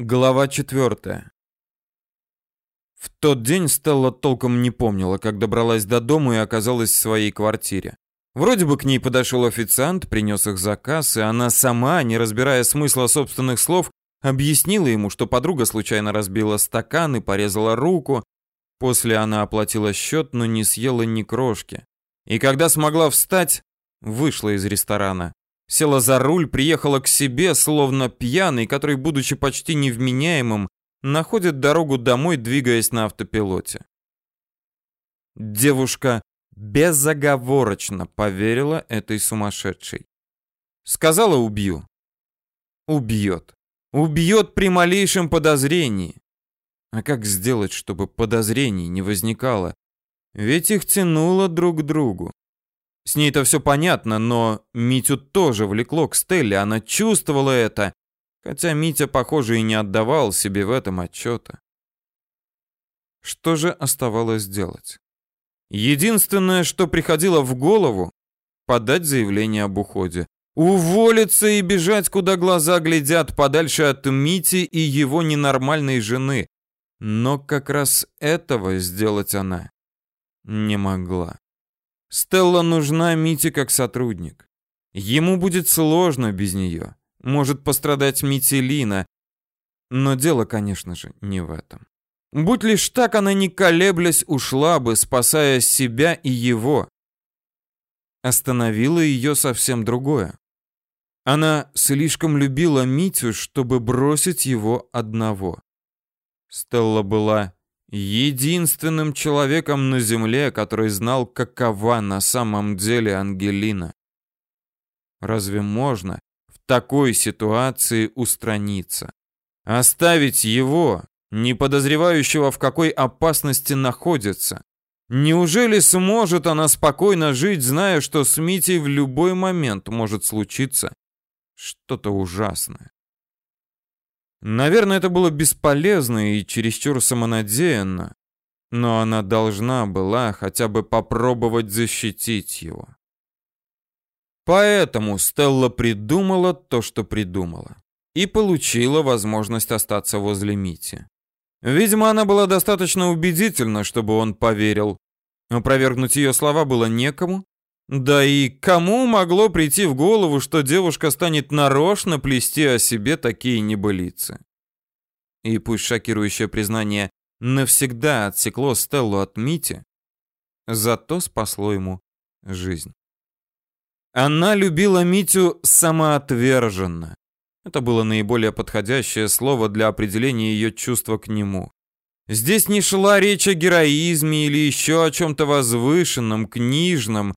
Глава четвертая. В тот день Стелла толком не помнила, как добралась до дома и оказалась в своей квартире. Вроде бы к ней подошел официант, принес их заказ, и она сама, не разбирая смысла собственных слов, объяснила ему, что подруга случайно разбила стакан и порезала руку. После она оплатила счет, но не съела ни крошки. И когда смогла встать, вышла из ресторана. Села за руль, приехала к себе, словно пьяный, который, будучи почти невменяемым, находит дорогу домой, двигаясь на автопилоте. Девушка безоговорочно поверила этой сумасшедшей. Сказала «убью». Убьет. Убьет при малейшем подозрении. А как сделать, чтобы подозрений не возникало? Ведь их тянуло друг к другу. С ней-то все понятно, но Митю тоже влекло к Стелле, она чувствовала это, хотя Митя, похоже, и не отдавал себе в этом отчета. Что же оставалось делать? Единственное, что приходило в голову, подать заявление об уходе. Уволиться и бежать, куда глаза глядят, подальше от Мити и его ненормальной жены. Но как раз этого сделать она не могла. Стелла нужна Мите как сотрудник. Ему будет сложно без нее. Может пострадать Митилина. Но дело, конечно же, не в этом. Будь лишь так, она не колеблясь ушла бы, спасая себя и его. Остановило ее совсем другое. Она слишком любила Митю, чтобы бросить его одного. Стелла была единственным человеком на земле, который знал, какова на самом деле Ангелина. Разве можно в такой ситуации устраниться? Оставить его, не подозревающего, в какой опасности находится? Неужели сможет она спокойно жить, зная, что с Митей в любой момент может случиться что-то ужасное? Наверное, это было бесполезно и чересчур самонадеянно, но она должна была хотя бы попробовать защитить его. Поэтому Стелла придумала то, что придумала, и получила возможность остаться возле Мити. Видимо, она была достаточно убедительна, чтобы он поверил. Опровергнуть ее слова было некому, да и кому могло прийти в голову, что девушка станет нарочно плести о себе такие небылицы? И пусть шокирующее признание навсегда отсекло Стеллу от Мити, зато спасло ему жизнь. Она любила Митю самоотверженно. Это было наиболее подходящее слово для определения ее чувства к нему. Здесь не шла речь о героизме или еще о чем-то возвышенном, книжном,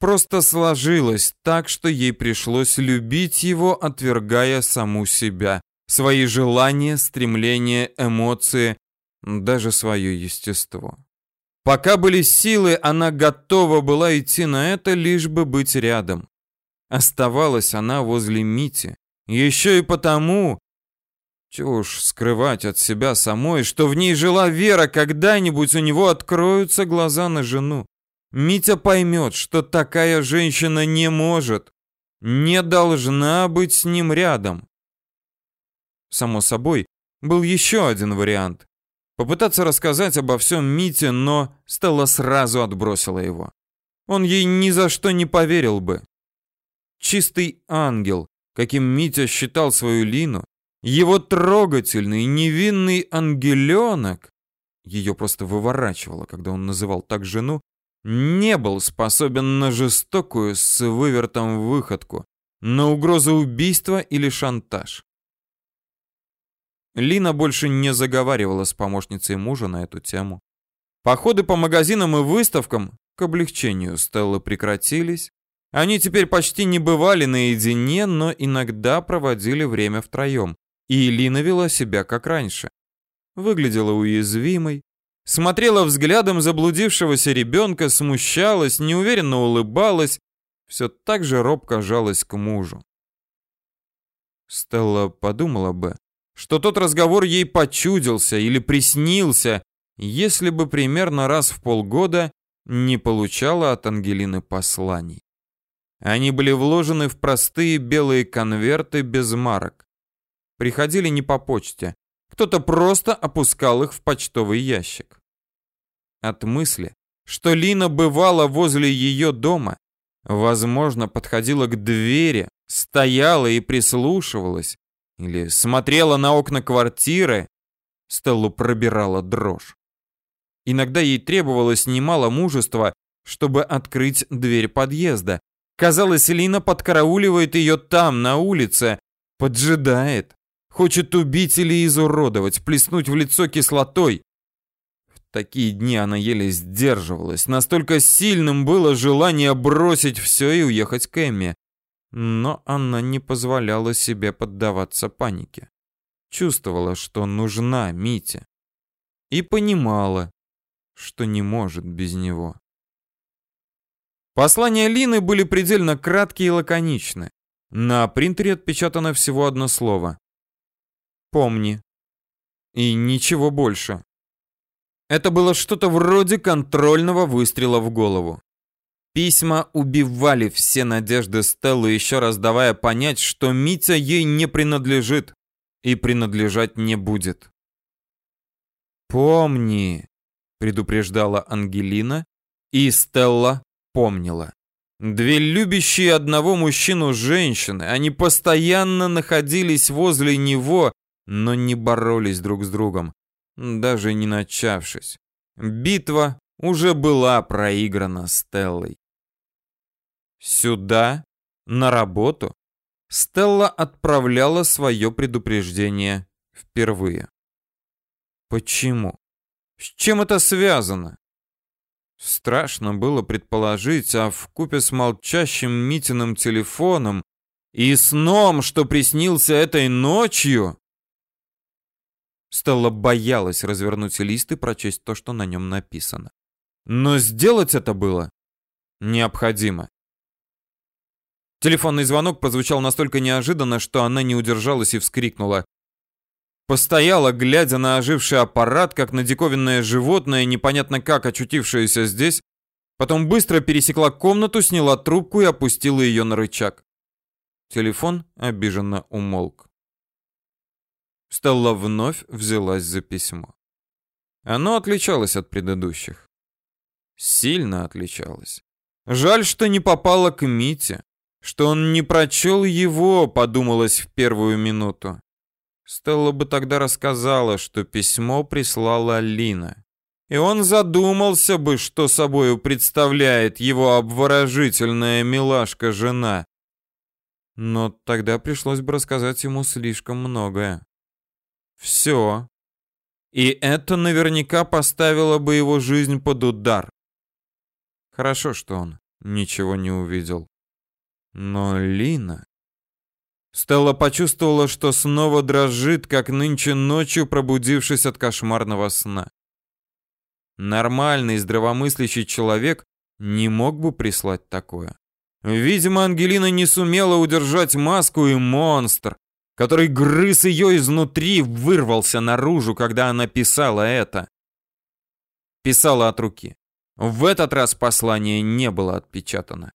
Просто сложилось так, что ей пришлось любить его, отвергая саму себя, свои желания, стремления, эмоции, даже свое естество. Пока были силы, она готова была идти на это, лишь бы быть рядом. Оставалась она возле Мити, еще и потому, чего уж скрывать от себя самой, что в ней жила вера, когда-нибудь у него откроются глаза на жену. Митя поймет, что такая женщина не может, не должна быть с ним рядом. Само собой, был еще один вариант. Попытаться рассказать обо всем Мите, но Стелла сразу отбросила его. Он ей ни за что не поверил бы. Чистый ангел, каким Митя считал свою Лину, его трогательный, невинный ангеленок, ее просто выворачивало, когда он называл так жену, не был способен на жестокую с вывертом выходку, на угрозу убийства или шантаж. Лина больше не заговаривала с помощницей мужа на эту тему. Походы по магазинам и выставкам к облегчению Стеллы прекратились. Они теперь почти не бывали наедине, но иногда проводили время втроем. И Лина вела себя как раньше. Выглядела уязвимой, смотрела взглядом заблудившегося ребенка, смущалась, неуверенно улыбалась, все так же робко жалась к мужу. Стелла подумала бы, что тот разговор ей почудился или приснился, если бы примерно раз в полгода не получала от Ангелины посланий. Они были вложены в простые белые конверты без марок. приходили не по почте. Кто-то просто опускал их в почтовый ящик. От мысли, что Лина бывала возле ее дома, возможно, подходила к двери, стояла и прислушивалась, или смотрела на окна квартиры, Стеллу пробирала дрожь. Иногда ей требовалось немало мужества, чтобы открыть дверь подъезда. Казалось, Лина подкарауливает ее там, на улице, поджидает, хочет убить или изуродовать, плеснуть в лицо кислотой. Такие дни она еле сдерживалась, настолько сильным было желание бросить все и уехать к Эмме. Но она не позволяла себе поддаваться панике. Чувствовала, что нужна Мите. И понимала, что не может без него. Послания Лины были предельно краткие и лаконичны. На принтере отпечатано всего одно слово. «Помни». И ничего больше. Это было что-то вроде контрольного выстрела в голову. Письма убивали все надежды Стеллы, еще раз давая понять, что Митя ей не принадлежит и принадлежать не будет. «Помни», — предупреждала Ангелина, и Стелла помнила. Две любящие одного мужчину женщины, они постоянно находились возле него, но не боролись друг с другом, даже не начавшись. Битва уже была проиграна Стеллой. Сюда, на работу, Стелла отправляла свое предупреждение впервые. Почему? С чем это связано? Страшно было предположить, а в купе с молчащим Митиным телефоном и сном, что приснился этой ночью, Стелла боялась развернуть лист и прочесть то, что на нем написано. Но сделать это было необходимо. Телефонный звонок прозвучал настолько неожиданно, что она не удержалась и вскрикнула. Постояла, глядя на оживший аппарат, как на диковинное животное, непонятно как очутившееся здесь, потом быстро пересекла комнату, сняла трубку и опустила ее на рычаг. Телефон обиженно умолк. Стелла вновь взялась за письмо. Оно отличалось от предыдущих. Сильно отличалось. Жаль, что не попало к Мите, что он не прочел его, подумалось в первую минуту. Стелла бы тогда рассказала, что письмо прислала Лина. И он задумался бы, что собою представляет его обворожительная милашка-жена. Но тогда пришлось бы рассказать ему слишком многое. Все. И это наверняка поставило бы его жизнь под удар. Хорошо, что он ничего не увидел. Но Лина... Стелла почувствовала, что снова дрожит, как нынче ночью, пробудившись от кошмарного сна. Нормальный, здравомыслящий человек не мог бы прислать такое. Видимо, Ангелина не сумела удержать маску, и монстр, который грыз ее изнутри, вырвался наружу, когда она писала это. Писала от руки. В этот раз послание не было отпечатано.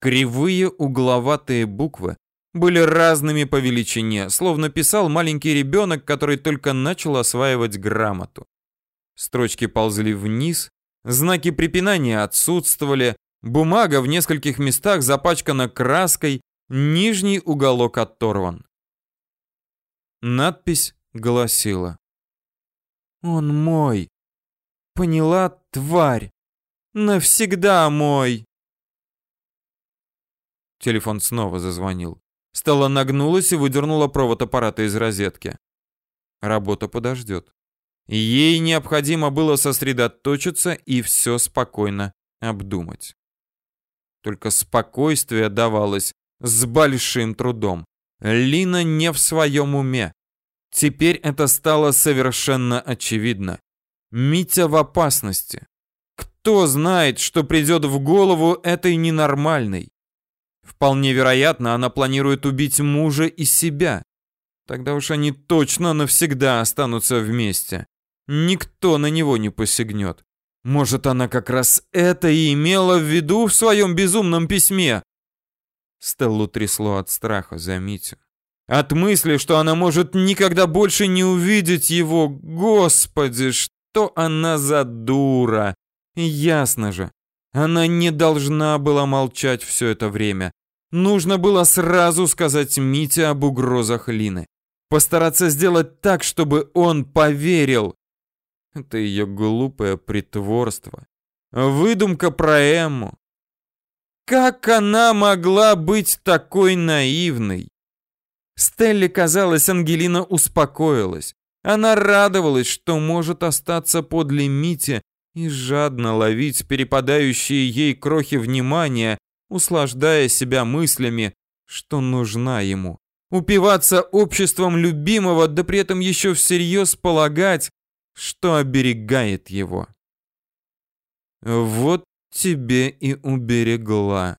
Кривые угловатые буквы были разными по величине, словно писал маленький ребенок, который только начал осваивать грамоту. Строчки ползли вниз, знаки препинания отсутствовали, бумага в нескольких местах запачкана краской, Нижний уголок оторван. Надпись гласила. «Он мой. Поняла, тварь? Навсегда мой!» Телефон снова зазвонил. Стелла нагнулась и выдернула провод аппарата из розетки. Работа подождет. Ей необходимо было сосредоточиться и все спокойно обдумать. Только спокойствие давалось с большим трудом. Лина не в своем уме. Теперь это стало совершенно очевидно. Митя в опасности. Кто знает, что придет в голову этой ненормальной? Вполне вероятно, она планирует убить мужа и себя. Тогда уж они точно навсегда останутся вместе. Никто на него не посягнет. Может, она как раз это и имела в виду в своем безумном письме? Стеллу трясло от страха за Митю. От мысли, что она может никогда больше не увидеть его. Господи, что она за дура! Ясно же, она не должна была молчать все это время. Нужно было сразу сказать Мите об угрозах Лины. Постараться сделать так, чтобы он поверил. Это ее глупое притворство. Выдумка про Эмму. Как она могла быть такой наивной? Стелле казалось, Ангелина успокоилась. Она радовалась, что может остаться подле Мити и жадно ловить перепадающие ей крохи внимания, услаждая себя мыслями, что нужна ему. Упиваться обществом любимого, да при этом еще всерьез полагать, что оберегает его. Вот тебе и уберегла.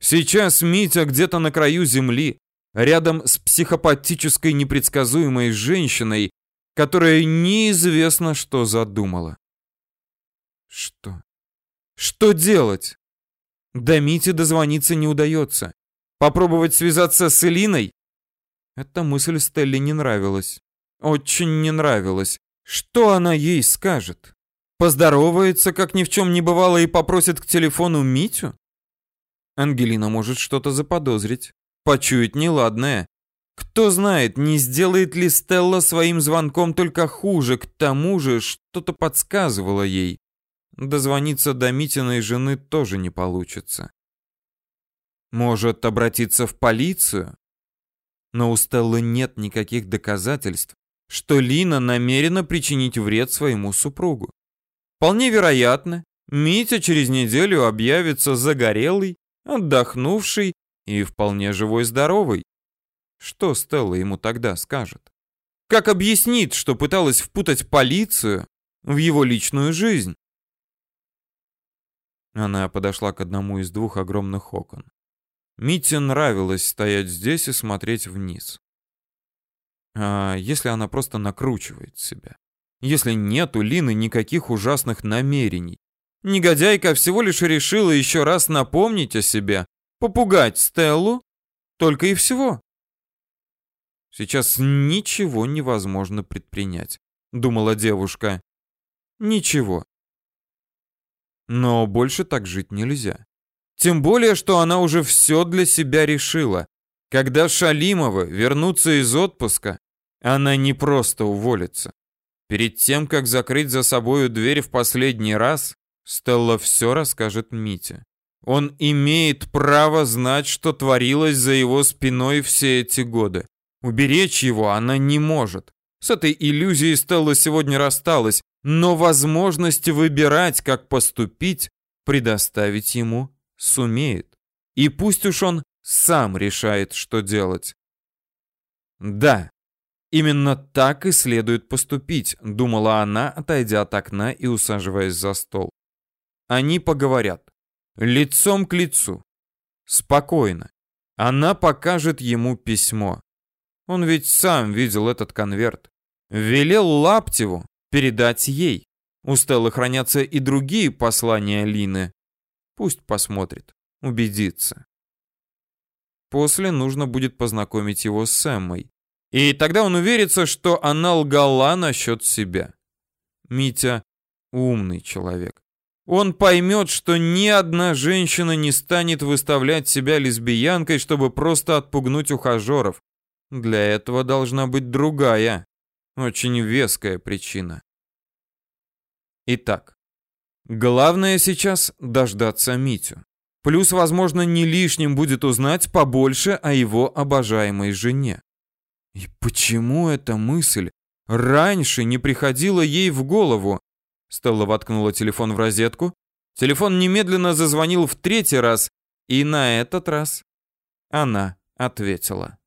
Сейчас Митя где-то на краю земли, рядом с психопатической непредсказуемой женщиной, которая неизвестно что задумала. Что? Что делать? До Мити дозвониться не удается. Попробовать связаться с Элиной? Эта мысль Стелле не нравилась. Очень не нравилась. Что она ей скажет? Поздоровается, как ни в чем не бывало, и попросит к телефону Митю? Ангелина может что-то заподозрить, почуять неладное. Кто знает, не сделает ли Стелла своим звонком только хуже, к тому же что-то подсказывало ей. Дозвониться до Митиной жены тоже не получится. Может, обратиться в полицию? Но у Стеллы нет никаких доказательств, что Лина намерена причинить вред своему супругу. Вполне вероятно, Митя через неделю объявится загорелый, отдохнувший и вполне живой-здоровый. Что Стелла ему тогда скажет? Как объяснит, что пыталась впутать полицию в его личную жизнь? Она подошла к одному из двух огромных окон. Мите нравилось стоять здесь и смотреть вниз. А если она просто накручивает себя? Если нет у Лины никаких ужасных намерений? Негодяйка всего лишь решила еще раз напомнить о себе, попугать Стеллу, только и всего. Сейчас ничего невозможно предпринять, думала девушка. Ничего. Но больше так жить нельзя. Тем более, что она уже все для себя решила. Когда Шалимова вернутся из отпуска, она не просто уволится. Перед тем, как закрыть за собою дверь в последний раз, Стелла все расскажет Мите. Он имеет право знать, что творилось за его спиной все эти годы. Уберечь его она не может. С этой иллюзией Стелла сегодня рассталась, но возможность выбирать, как поступить, предоставить ему сумеет. И пусть уж он сам решает, что делать. Да, именно так и следует поступить, думала она, отойдя от окна и усаживаясь за стол. Они поговорят. Лицом к лицу. Спокойно. Она покажет ему письмо. Он ведь сам видел этот конверт. Велел Лаптеву передать ей. У Стеллы хранятся и другие послания Лины. Пусть посмотрит, убедится. После нужно будет познакомить его с Эммой. И тогда он уверится, что она лгала насчет себя. Митя умный человек. Он поймет, что ни одна женщина не станет выставлять себя лесбиянкой, чтобы просто отпугнуть ухажеров. Для этого должна быть другая, очень веская причина. Итак, главное сейчас дождаться Митю. Плюс, возможно, не лишним будет узнать побольше о его обожаемой жене. И почему эта мысль раньше не приходила ей в голову? Стелла воткнула телефон в розетку. Телефон немедленно зазвонил в третий раз, и на этот раз она ответила.